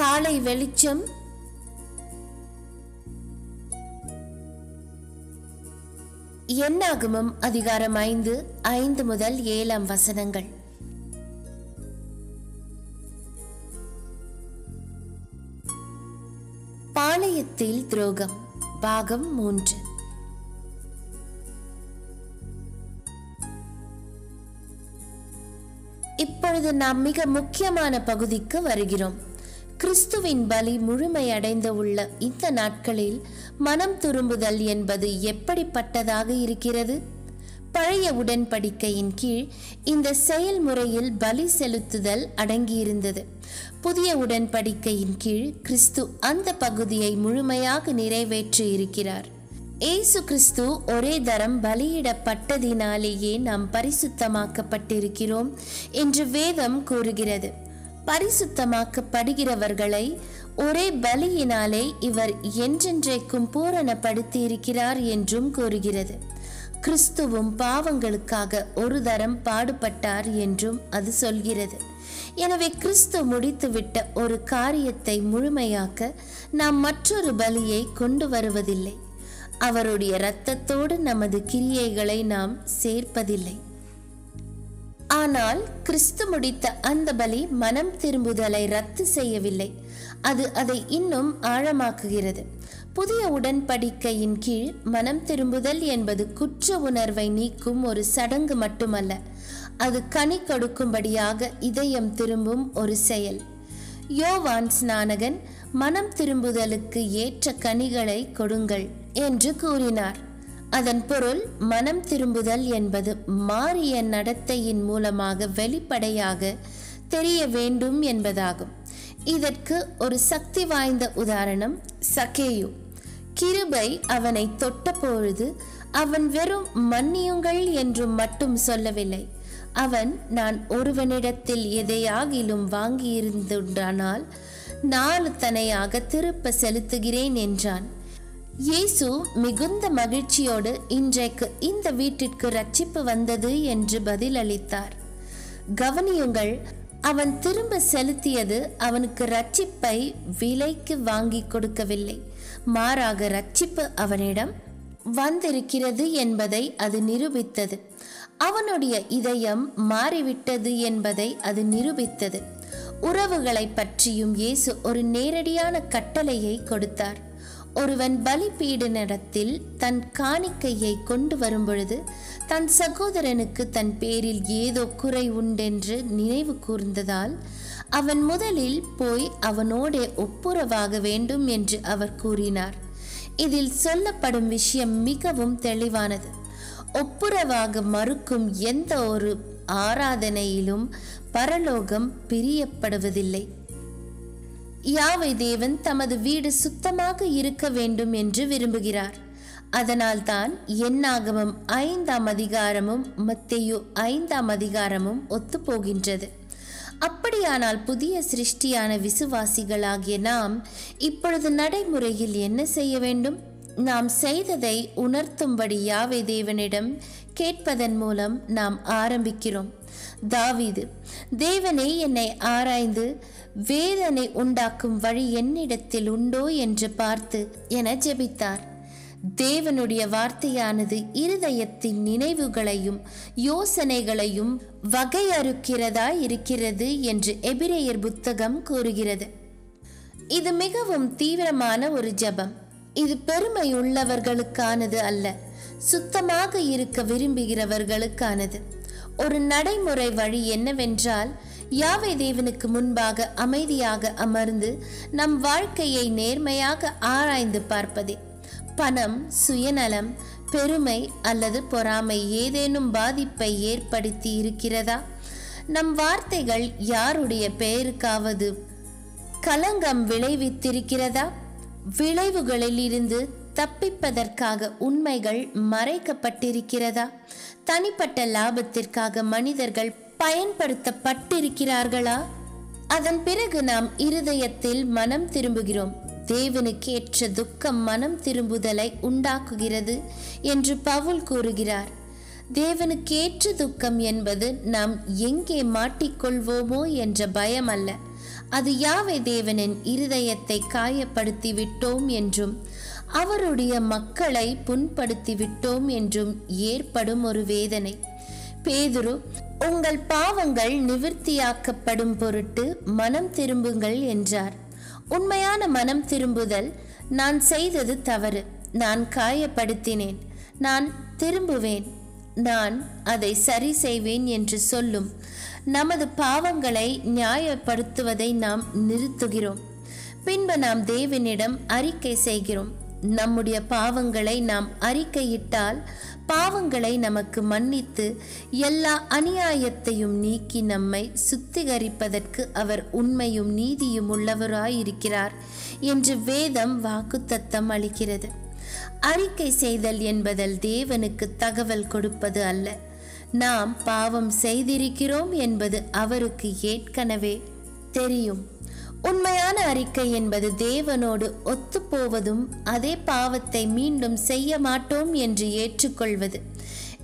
காலை வெளிச்சம். என்னாகமம்? அதிகாரம் ஐந்து ஐந்து முதல் ஏழாம் வசனங்கள். பாளையத்தில் துரோகம் பாகம் மூன்று. இப்பொழுது நாம் மிக முக்கியமான பகுதிக்கு வருகிறோம். கிறிஸ்துவின் பலி முழுமையடைந்த உள்ள இந்த நாட்களில் மனம் துரும்புதல் என்பது எப்படிப்பட்டதாக இருக்கிறது? பழைய உடன்படிக்கையின் கீழ் இந்த செயல்முறையில் பலி செலுத்துதல் அடங்கியிருந்தது. புதிய உடன்படிக்கையின் கீழ் கிறிஸ்து அந்த பகுதியை முழுமையாக நிறைவேற்றி இருக்கிறார். இயேசு கிறிஸ்து ஒரே தரம் பலியிடப்பட்டதினாலேயே நாம் பரிசுத்தமாக்கப்பட்டிருக்கிறோம் என்று வேதம் கூறுகிறது. பரிசுத்தமாக்கப்படுகிறவர்களை ஒரே பலியினாலே இவர் என்றென்றைக்கும் பூரணப்படுத்தி இருக்கிறார் என்றும் கூறுகிறது. கிறிஸ்துவும் பாவங்களுக்காக ஒரு தரம் பாடுபட்டார் என்றும் அது சொல்கிறது. எனவே கிறிஸ்து முடித்துவிட்ட ஒரு காரியத்தை முழுமையாக்க நாம் மற்றொரு பலியை கொண்டு வருவதில்லை. அவருடைய இரத்தத்தோடு நமது கிரியைகளை நாம் சேர்ப்பதில்லை. ஆனால் கிறிஸ்து முடித்த அந்த பலி மனம் திரும்புதலை ரத்து செய்யவில்லை. அது அதை இன்னும் ஆழமாக்குகிறது. புதிய உடன்படிக்கையின் கீழ் மனம் திரும்புதல் என்பது குற்ற உணர்வை நீக்கும் ஒரு சடங்கு மட்டுமல்ல. அது கனி கொடுக்கும்படியாக இதயம் திரும்பும் ஒரு செயல். யோவான் ஸ்நானகன் மனம் திரும்புதலுக்கு ஏற்ற கனிகளை கொடுங்கள் என்று கூறினார். அதன் பொருள் மனம் திரும்புதல் என்பது மாறிய நடத்தையின் மூலமாக வெளிப்படையாக தெரிய வேண்டும் என்பதாகும். இதற்கு ஒரு சக்தி வாய்ந்த உதாரணம் சகேயு. கிருபை அவனை தொட்டபொழுது அவன் வெறும் மன்னியுங்கள் என்று மட்டும் சொல்லவில்லை. அவன் நான் ஒருவனிடத்தில் எதையாகிலும் வாங்கியிருந்துடானால் நாலு தனையாக திருப்ப செலுத்துகிறேன் என்றான். இயேசு மிகுந்த மகிழ்ச்சியோடு இன்றைக்கு இந்த வீட்டிற்கு ரட்சிப்பு வந்தது என்று பதிலளித்தார். கவனியுங்கள் அவன் திரும்ப செலுத்தியது அவனுக்கு ரட்சிப்பை விலைக்கு வாங்கி கொடுக்கவில்லை. மாறாக ரட்சிப்பு அவனிடம் வந்திருக்கிறது என்பதை அது நிரூபித்தது. அவனுடைய இதயம் மாறிவிட்டது என்பதை அது நிரூபித்தது. உறவுகளை பற்றியும் இயேசு ஒரு நேரடியான கட்டளையை கொடுத்தார். ஒருவன் பலிபீடனிடத்தில் தன் காணிக்கையை கொண்டு வரும்பொழுது தன் சகோதரனுக்கு தன் பேரில் ஏதோ குறை உண்டென்று நினைவு கூர்ந்ததால் அவன் முதலில் போய் அவனோடே ஒப்புரவாக வேண்டும் என்று அவர் கூறினார். இதில் சொல்லப்படும் விஷயம் மிகவும் தெளிவானது. ஒப்புரவாக மறுக்கும் எந்த ஒரு ஆராதனையிலும் பரலோகம் பிரியப்படுவதில்லை. யாவை தேவன் தமது வீடு சுத்தமாக இருக்க வேண்டும் என்று விரும்புகிறார். அதனால்தான் எண்ணாகமம் ஐந்தாம் அதிகாரமும் மத்தேயு ஐந்தாம் அதிகாரமும் ஒத்துப்போகின்றது. அப்படியானால் புதிய சிருஷ்டியான விசுவாசிகளாகிய நாம் இப்பொழுது நடைமுறையில் என்ன செய்ய வேண்டும்? நாம் செய்ததை உணர்த்தும்படி யாவை தேவனிடம் கேட்பதன் மூலம் நாம் ஆரம்பிக்கிறோம். தாவீது தேவனே என்னை ஆராய்ந்து வேதனை உண்டாக்கும் வழி என்னிடத்தில் உண்டோ என்று பார்த்து என ஜெபித்தார். தேவனுடைய வார்த்தையானது இருதயத்தின் நினைவுகளையும் யோசனைகளையும் வகையறுக்கிறதா இருக்கிறது என்று எபிரேயர் புத்தகம் கூறுகிறது. இது மிகவும் தீவிரமான ஒரு ஜெபம். இது பெருமை உள்ளவர்களுக்கானது அல்ல. சுத்தமாக இருக்க விரும்புகிறவர்களுக்கானது. ஒரு நடைமுறை வழி என்னவென்றால் யாவை தேவனுக்கு முன்பாக அமைதியாக அமர்ந்து நம் வாழ்க்கையை நேர்மையாக ஆராய்ந்து பார்ப்பதே. பணம் சுயநலம் பெருமை அல்லது பொறாமை ஏதேனும் பாதிப்பை ஏற்படுத்தி இருக்கிறதா? நம் வார்த்தைகள் யாருடைய பெயருக்காவது கலங்கம் விளைவித்திருக்கிறதா? விளைவுகளில் இருந்து தப்பிப்பதற்காக உண்மைகள் மறைக்கப்பட்டிருக்கிறதா? தனிப்பட்ட லாபத்திற்காக மனிதர்கள் பயன்படுத்தப்பட்டிருக்கிறார்களா? அதன் பிறகு நாம் இருதயத்தில் மனம் திரும்புகிறோம். தேவனுக்கேற்ற துக்கம் மனம் திரும்புதலை உண்டாக்குகிறது என்று பவுல் கூறுகிறார். தேவனுக்கேற்ற துக்கம் என்பது நாம் எங்கே மாட்டிக்கொள்வோமோ என்ற பயம் அல்ல. அது யாவை தேவனின் இருதயத்தை காயப்படுத்தி விட்டோம் என்றும் அவருடைய மக்களை புண்படுத்தி விட்டோம் என்றும் ஏற்படும் ஒரு வேதனை. பேதுரு உங்கள் பாவங்கள் நிவர்த்தியாக்கப்படும் பொருட்டு மனம் திரும்புங்கள் என்றார். உண்மையான மனம் திரும்புதல் நான் செய்தது தவறு. நான் காயப்படுத்தினேன். நான் திரும்புவேன். நான் அதை சரி செய்வேன் என்று சொல்லும். நமது பாவங்களை நியாயப்படுத்துவதை நாம் நிறுத்துகிறோம். பின்பு நாம் தேவனிடம் அறிக்கை செய்கிறோம். நம்முடைய பாவங்களை நாம் அறிக்கையிட்டால் பாவங்களை நமக்கு மன்னித்து எல்லா அநியாயத்தையும் நீக்கி நம்மை சுத்திகரிப்பதற்கு அவர் உண்மையும் நீதியும் உள்ளவராயிருக்கிறார் என்று வேதம் வாக்குத்தத்தம் அளிக்கிறது. அறிக்கை செய்தல் என்பதில் தேவனுக்கு தகவல் கொடுப்பது அல்ல. நாம் பாவம் செய்திருக்கிறோம் என்பது அவருக்கு ஏற்கனவே தெரியும். உண்மையான அறிக்கை என்பது தேவனோடு ஒத்துப்போவதும் அதே பாவத்தை மீண்டும் செய்ய மாட்டோம் என்று ஏற்றுக்கொள்வது.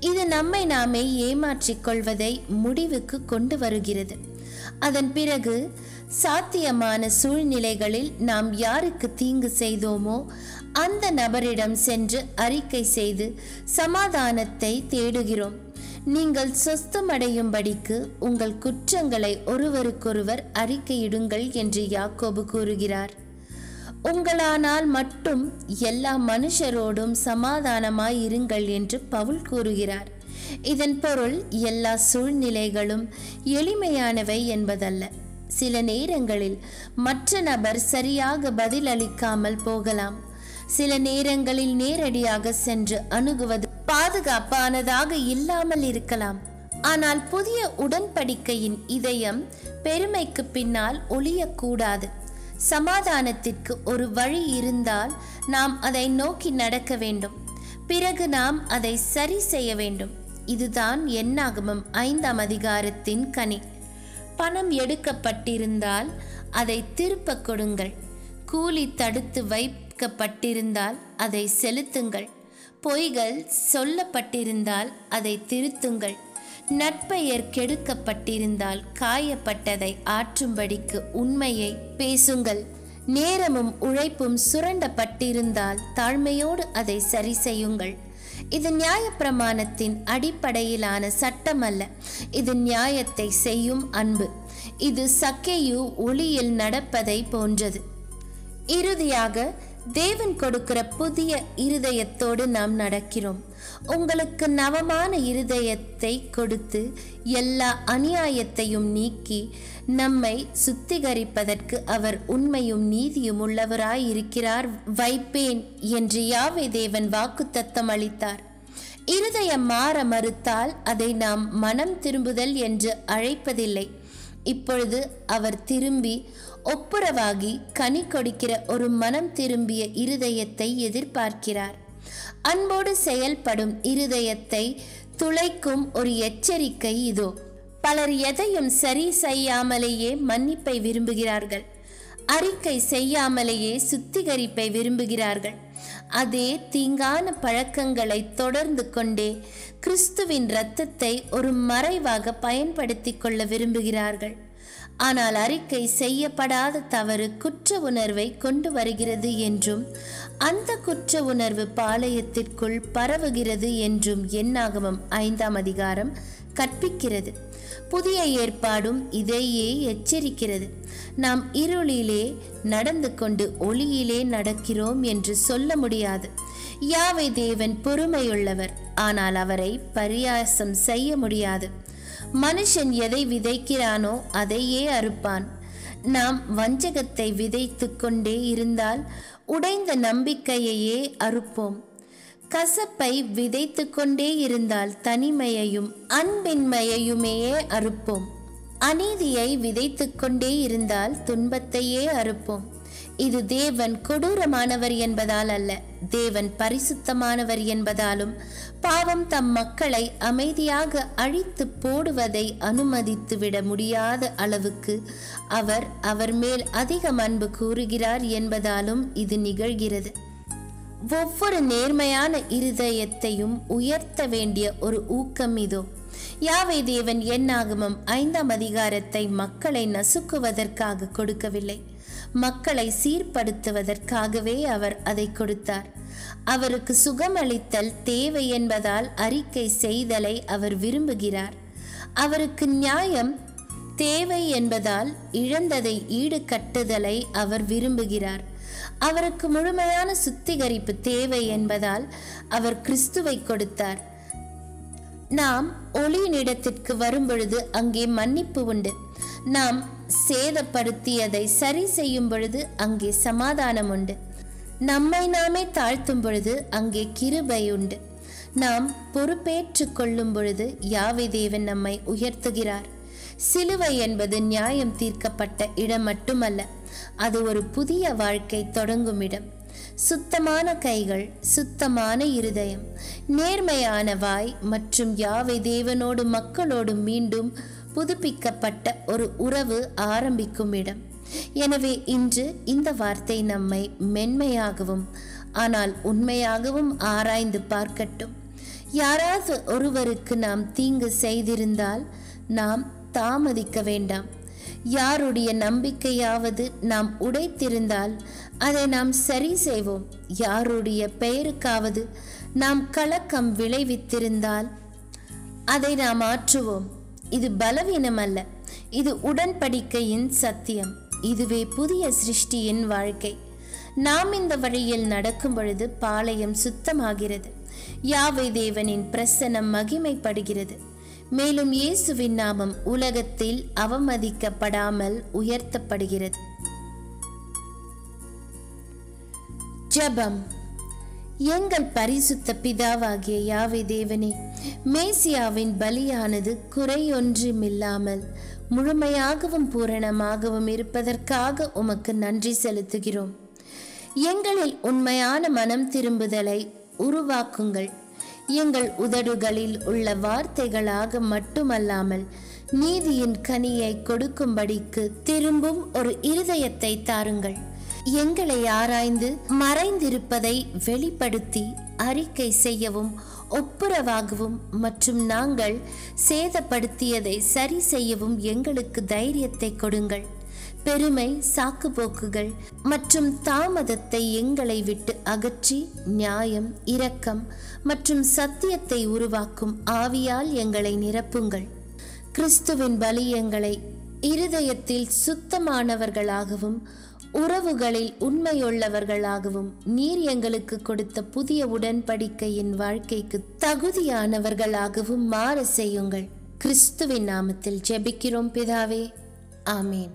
இது நம்மை நாமே ஏமாற்றிக் கொள்வதை முடிவுக்கு கொண்டு வருகிறது. அதன் பிறகு சாத்தியமான சூழ்நிலைகளில் நாம் யாருக்கு தீங்கு செய்தோமோ அந்த நபரிடம் சென்று அறிக்கை செய்து சமாதானத்தை தேடுகிறோம். நீங்கள் சொஸ்தமடையும்படிக்கு உங்கள் குற்றங்களை ஒருவருக்கொருவர் அறிக்கையிடுங்கள் என்று யாக்கோபு கூறுகிறார். உங்களானால் மட்டும் எல்லா மனுஷரோடும் சமாதானமாய் இருங்கள் என்று பவுல் கூறுகிறார். இதன் பொருள் எல்லா சூழ்நிலைகளும் எளிமையானவை என்பதல்ல. சில நேரங்களில் மற்ற நபர் சரியாக பதில் அளிக்காமல் போகலாம். சில நேரங்களில் நேரடியாக சென்று அணுகுவது பாதுகாப்பானதாக இல்லாமல் இருக்கலாம். ஆனால் புதிய உடன்படிக்கையின் இதயம் பெருமைக்கு பின்னால் ஒளியக்கூடாது. சமாதானத்திற்கு ஒரு வழி இருந்தால் நாம் அதை நோக்கி நடக்க வேண்டும். பிறகு நாம் அதை சரி செய்ய வேண்டும். இதுதான் எண்ணாகமம் ஐந்தாம் அதிகாரத்தின் கனி. பணம் எடுக்கப்பட்டிருந்தால் அதை திருப்ப கொடுங்கள். கூலி தடுத்து வைக்கப்பட்டிருந்தால் அதை செலுத்துங்கள். பொய்கள் சொல்லப்பட்டிருந்தால் அதை திருத்துங்கள். நட்பெயர் கெடுக்கப்பட்டிருந்தால் காயப்பட்டதை ஆற்றும்படிக்கு உண்மையை பேசுங்கள். நேரமும் உழைப்பும் சுரண்டப்பட்டிருந்தால் தாழ்மையோடு அதை சரி செய்யுங்கள். இது நியாயப்பிரமாணத்தின் அடிப்படையிலான சட்டம் அல்ல இது நியாயத்தை செய்யும் அன்பு. இது சக்கையு ஒளியில் நடப்பதை போன்றது. இறுதியாக தேவன் கொடுக்கிற புதிய இருதயத்தோடு நாம் நடக்கிறோம். உங்களுக்கு நவமான இருதயத்தை கொடுத்து எல்லா அநியாயத்தையும் நீக்கி நம்மை சுத்திகரிப்பதற்கு அவர் உண்மையும் நீதியும் உள்ளவராய் இருக்கிறார் வைப்பேன் என்று யாவே தேவன் வாக்குத்தத்தம் அளித்தார். இருதயம் மாற மறுத்தால் அதை நாம் மனம் திரும்புதல் என்று அழைப்பதில்லை. இப்பொழுது அவர் திரும்பி ஒப்புரவாகி கனி கொடுக்கிற ஒரு மனம் திரும்பிய இருதயத்தை எதிர்பார்க்கிறார். அன்போடு செயல்படும் இருதயத்தை துளைக்கும் ஒரு எச்சரிக்கை இதோ. பலர் எதையும் சரி செய்யாமலேயே மன்னிப்பை விரும்புகிறார்கள். அறிக்கை செய்யாமலேயே சுத்திகரிப்பை விரும்புகிறார்கள். அதே தீங்கான பழக்கங்களை தொடர்ந்து கொண்டே கிறிஸ்துவின் இரத்தத்தை ஒரு மறைவாக பயன்படுத்தி கொள்ள விரும்புகிறார்கள். ஆனால் அறிக்கை செய்யப்படாத தவறு குற்ற உணர்வை கொண்டு வருகிறது என்றும் அந்த குற்ற உணர்வு பாளையத்திற்குள் பரவுகிறது என்றும் எண்ணாகமம் ஐந்தாம் அதிகாரம் கற்பிக்கிறது. புதிய ஏற்பாடும் இதையே எச்சரிக்கிறது. நாம் இருளிலே நடந்து கொண்டு ஒளியிலே நடக்கிறோம் என்று சொல்ல முடியாது. யாவை தேவன் பொறுமையுள்ளவர். ஆனால் அவரை பரியாசம் செய்ய முடியாது. மனுஷன் எதை விதைக்கிறானோ அதையே அறுப்பான். நாம் வஞ்சகத்தை விதைத்து கொண்டே இருந்தால் உடைந்த நம்பிக்கையையே அறுப்போம். கசப்பை விதைத்து கொண்டே இருந்தால் தனிமையையும் அன்பின்மையையுமே அறுப்போம். அநீதியை விதைத்து கொண்டே இருந்தால் துன்பத்தையே அறுப்போம். இது தேவன் கொடூரமானவர் என்பதால் அல்ல தேவன் பரிசுத்தமானவர் என்பதாலும் பாவம் தம் மக்களை அமைதியாக அழித்து போடுவதை அனுமதித்து விட முடியாத அளவுக்கு அவர் அவர் மேல் அதிகம் அன்பு கூறுகிறார் என்பதாலும் இது நிகழ்கிறது. ஒவ்வொரு நேர்மையான இருதயத்தையும் உயர்த்த வேண்டிய ஒரு ஊக்கம் இதோ. யாவை தேவன் என்னாகமம்? ஐந்தாம் அதிகாரத்தை மக்களை நசுக்குவதற்காக கொடுக்கவில்லை. மக்களை சீர்படுத்துவதற்காகவே அவர் அதை கொடுத்தார். அவருக்கு சுகமளித்தல் தேவை என்பதால் அறிக்கை செய்தலை அவர் விரும்புகிறார். அவருக்கு நியாயம் தேவை என்பதால் இழந்ததை ஈடு கட்டுதலை அவர் விரும்புகிறார். அவருக்கு முழுமையான சுத்திகரிப்பு தேவை என்பதால் அவர் கிறிஸ்துவை கொடுத்தார். நாம் ஒளியினிடத்திற்கு வரும்பொழுது அங்கே மன்னிப்பு உண்டு. நாம் சேதப்படுத்தியதை சரி செய்யும் பொழுது அங்கே சமாதானம் உண்டு. நம்மை நாமே தாழ்த்தும் பொழுது அங்கே கிருபை உண்டு. நாம் பொறுப்பேற்றுக் கொள்ளும் பொழுது யாவை தேவன் நம்மை உயர்த்துகிறார். சிலுவை என்பது நியாயம் தீர்க்கப்பட்ட இடம் மட்டுமல்ல அது ஒரு புதிய வாழ்க்கை தொடங்கும் இடம். சுத்தமான கைகள் சுத்தமான இருதயம். நேர்மையான வாய் மற்றும் யாவை தேவனோடு மக்களோடு மீண்டும் புதுப்பிக்கப்பட்ட ஒரு உறவு ஆரம்பிக்கும் இடம். எனவே இன்று இந்த வார்த்தை நம்மை மென்மையாகவும் ஆனால் உண்மையாகவும் ஆராய்ந்து பார்க்கட்டும். யாராவது ஒருவருக்கு நாம் தீங்கு செய்திருந்தால் நாம் தாமதிக்க வேண்டாம். யாருடைய நம்பிக்கையாவது நாம் உடைத்திருந்தால் அதை நாம் சரி செய்வோம். யாருடைய பெயருக்காவது நாம் கலக்கம் விளைவித்திருந்தால் அதை நாம் ஆற்றுவோம். இது பலவீனம் அல்ல இது உடன்படிக்கையின் சத்தியம். இதுவே புதிய சிருஷ்டியின் வாழ்க்கை. நாம் இந்த வழியில் நடக்கும் பொழுது பாளையம் சுத்தமாகிறது. யாவை தேவனின் பிரசனம் மகிமைப்படுகிறது. மேலும் இயேசுவின் நாமம் உலகத்தில் அவமதிக்கப்படாமல் உயர்த்தப்படுகிறது. ஜபம். எங்கள் பரிசுத்த பிதாவாகிய யாவை தேவனே மேசியாவின் பலியானது குறையொன்றுமில்லாமல் முழுமையாகவும் பூரணமாகவும் இருப்பதற்காக உமக்கு நன்றி செலுத்துகிறோம். எங்களில் உண்மையான மனம் திரும்புதலை உருவாக்குங்கள். எங்கள் உதடுகளில் உள்ள வார்த்தைகளாக மட்டுமல்லாமல் நீதியின் கனியை கொடுக்கும்படிக்கு திரும்பும் ஒரு இருதயத்தை தாருங்கள். எங்களை ஆராய்ந்து மறைந்திருப்பதை வெளிப்படுத்தி அறிக்கை செய்யவும் ஒப்புரவாகவும் மற்றும் நாங்கள் சேதப்படுத்தியதை சரி செய்யவும் எங்களுக்கு தைரியத்தை கொடுங்கள். பெருமை சாக்குப்போக்குகள் மற்றும் தாமதத்தை எங்களை விட்டு அகற்றி நியாயம் இரக்கம் மற்றும் சத்தியத்தை உருவாக்கும் ஆவியால் எங்களை நிரப்புங்கள். கிறிஸ்துவின் பலி எங்களை இருதயத்தில் சுத்தமானவர்களாகவும் உறவுகளில் உண்மையுள்ளவர்களாகவும் நீர் எங்களுக்கு கொடுத்த புதிய உடன்படிக்கையின் வாழ்க்கைக்கு தகுதியானவர்களாகவும் மாற செய்யுங்கள். கிறிஸ்துவின் நாமத்தில் ஜெபிக்கிறோம் பிதாவே. ஆமேன்.